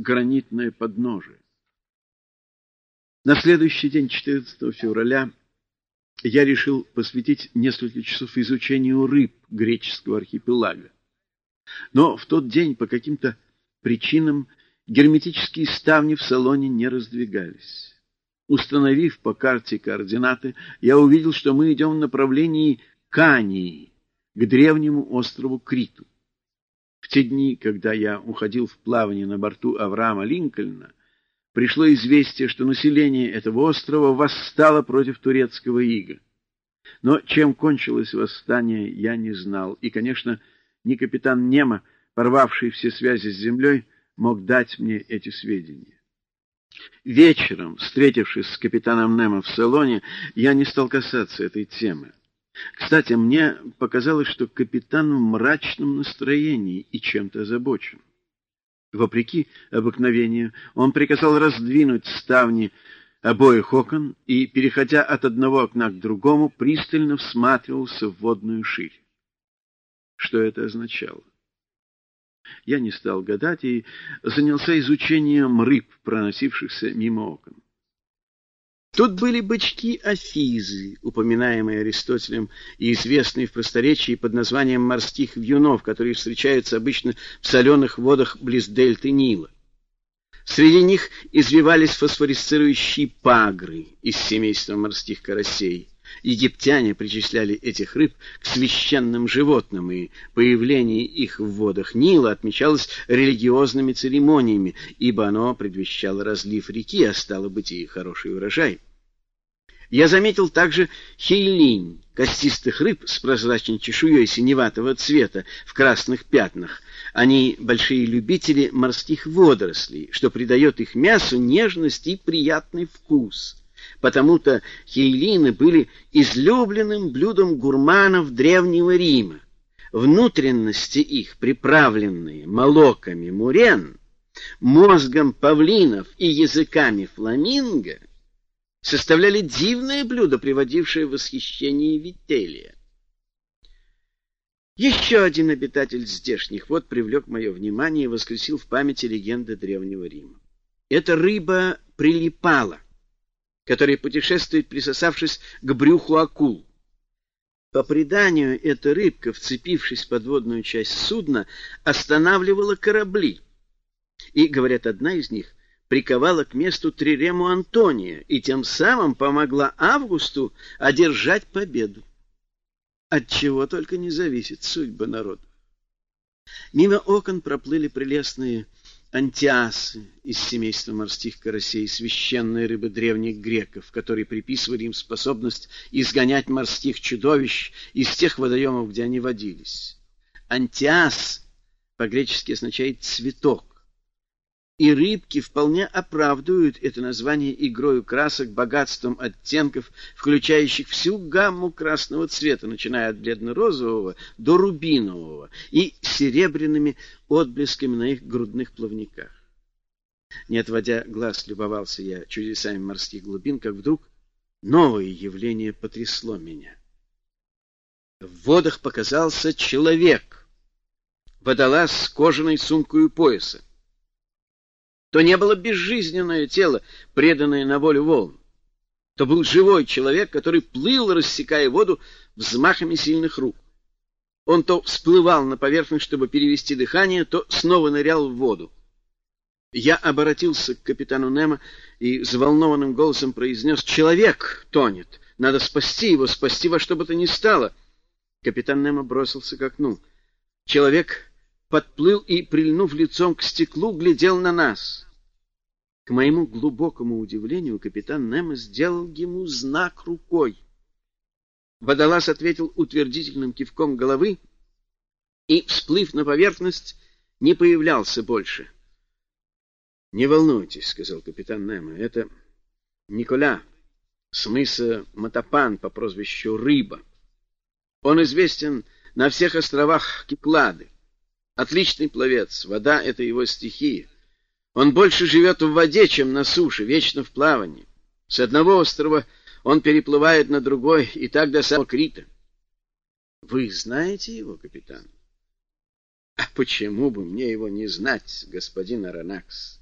гранитное подножие. На следующий день, 14 февраля, я решил посвятить несколько часов изучению рыб греческого архипелага. Но в тот день по каким-то причинам герметические ставни в салоне не раздвигались. Установив по карте координаты, я увидел, что мы идем в направлении Кании, к древнему острову Криту. Те дни, когда я уходил в плавание на борту Авраама Линкольна, пришло известие, что население этого острова восстало против турецкого ига. Но чем кончилось восстание, я не знал, и, конечно, ни капитан Немо, порвавший все связи с землей, мог дать мне эти сведения. Вечером, встретившись с капитаном Немо в салоне, я не стал касаться этой темы. Кстати, мне показалось, что капитан в мрачном настроении и чем-то озабочен. Вопреки обыкновению, он приказал раздвинуть ставни обоих окон и, переходя от одного окна к другому, пристально всматривался в водную ширь. Что это означало? Я не стал гадать и занялся изучением рыб, проносившихся мимо окон. Тут были бычки-афизы, упоминаемые Аристотелем и известные в просторечии под названием морских вьюнов, которые встречаются обычно в соленых водах близ дельты Нила. Среди них извивались фосфорисцирующие пагры из семейства морских карасей. Египтяне причисляли этих рыб к священным животным, и появление их в водах Нила отмечалось религиозными церемониями, ибо оно предвещало разлив реки, а стало быть и хороший урожай. Я заметил также хейлинь, костистых рыб с прозрачной чешуей синеватого цвета в красных пятнах. Они большие любители морских водорослей, что придает их мясу нежность и приятный вкус. Потому-то хейлины были излюбленным блюдом гурманов Древнего Рима. Внутренности их, приправленные молоками мурен, мозгом павлинов и языками фламинго, составляли дивное блюдо, приводившее в восхищение Вителия. Еще один обитатель здешних вод привлек мое внимание и воскресил в памяти легенды Древнего Рима. Эта рыба прилипала — который путешествует, присосавшись к брюху акул. По преданию, эта рыбка, вцепившись в подводную часть судна, останавливала корабли. И, говорят, одна из них приковала к месту Трирему Антония и тем самым помогла Августу одержать победу. От чего только не зависит судьба народа. Мимо окон проплыли прелестные антиасы из семейства морских карасей, священные рыбы древних греков, которые приписывали им способность изгонять морских чудовищ из тех водоемов, где они водились. Антиас по-гречески означает «цветок», и рыбки вполне оправдывают это название игрою красок, богатством оттенков, включающих всю гамму красного цвета, начиная от бледно-розового до рубинового, и серебряными отблесками на их грудных плавниках. Не отводя глаз, любовался я чудесами морских глубин, как вдруг новое явление потрясло меня. В водах показался человек, водолаз с кожаной сумкой у пояса то не было безжизненное тело, преданное на волю волн. То был живой человек, который плыл, рассекая воду взмахами сильных рук. Он то всплывал на поверхность, чтобы перевести дыхание, то снова нырял в воду. Я обратился к капитану Немо и взволнованным голосом произнес «Человек тонет! Надо спасти его, спасти во что бы то ни стало!» Капитан Немо бросился к окну. Человек подплыл и, прильнув лицом к стеклу, глядел на нас. К моему глубокому удивлению, капитан Немо сделал ему знак рукой. Водолаз ответил утвердительным кивком головы и, всплыв на поверхность, не появлялся больше. — Не волнуйтесь, — сказал капитан Немо, — это Николя, с Матапан по прозвищу Рыба. Он известен на всех островах Киклады. Отличный пловец, вода — это его стихия. Он больше живет в воде, чем на суше, вечно в плавании. С одного острова он переплывает на другой, и так до самого Крита. Вы знаете его, капитан? А почему бы мне его не знать, господин Аронакс?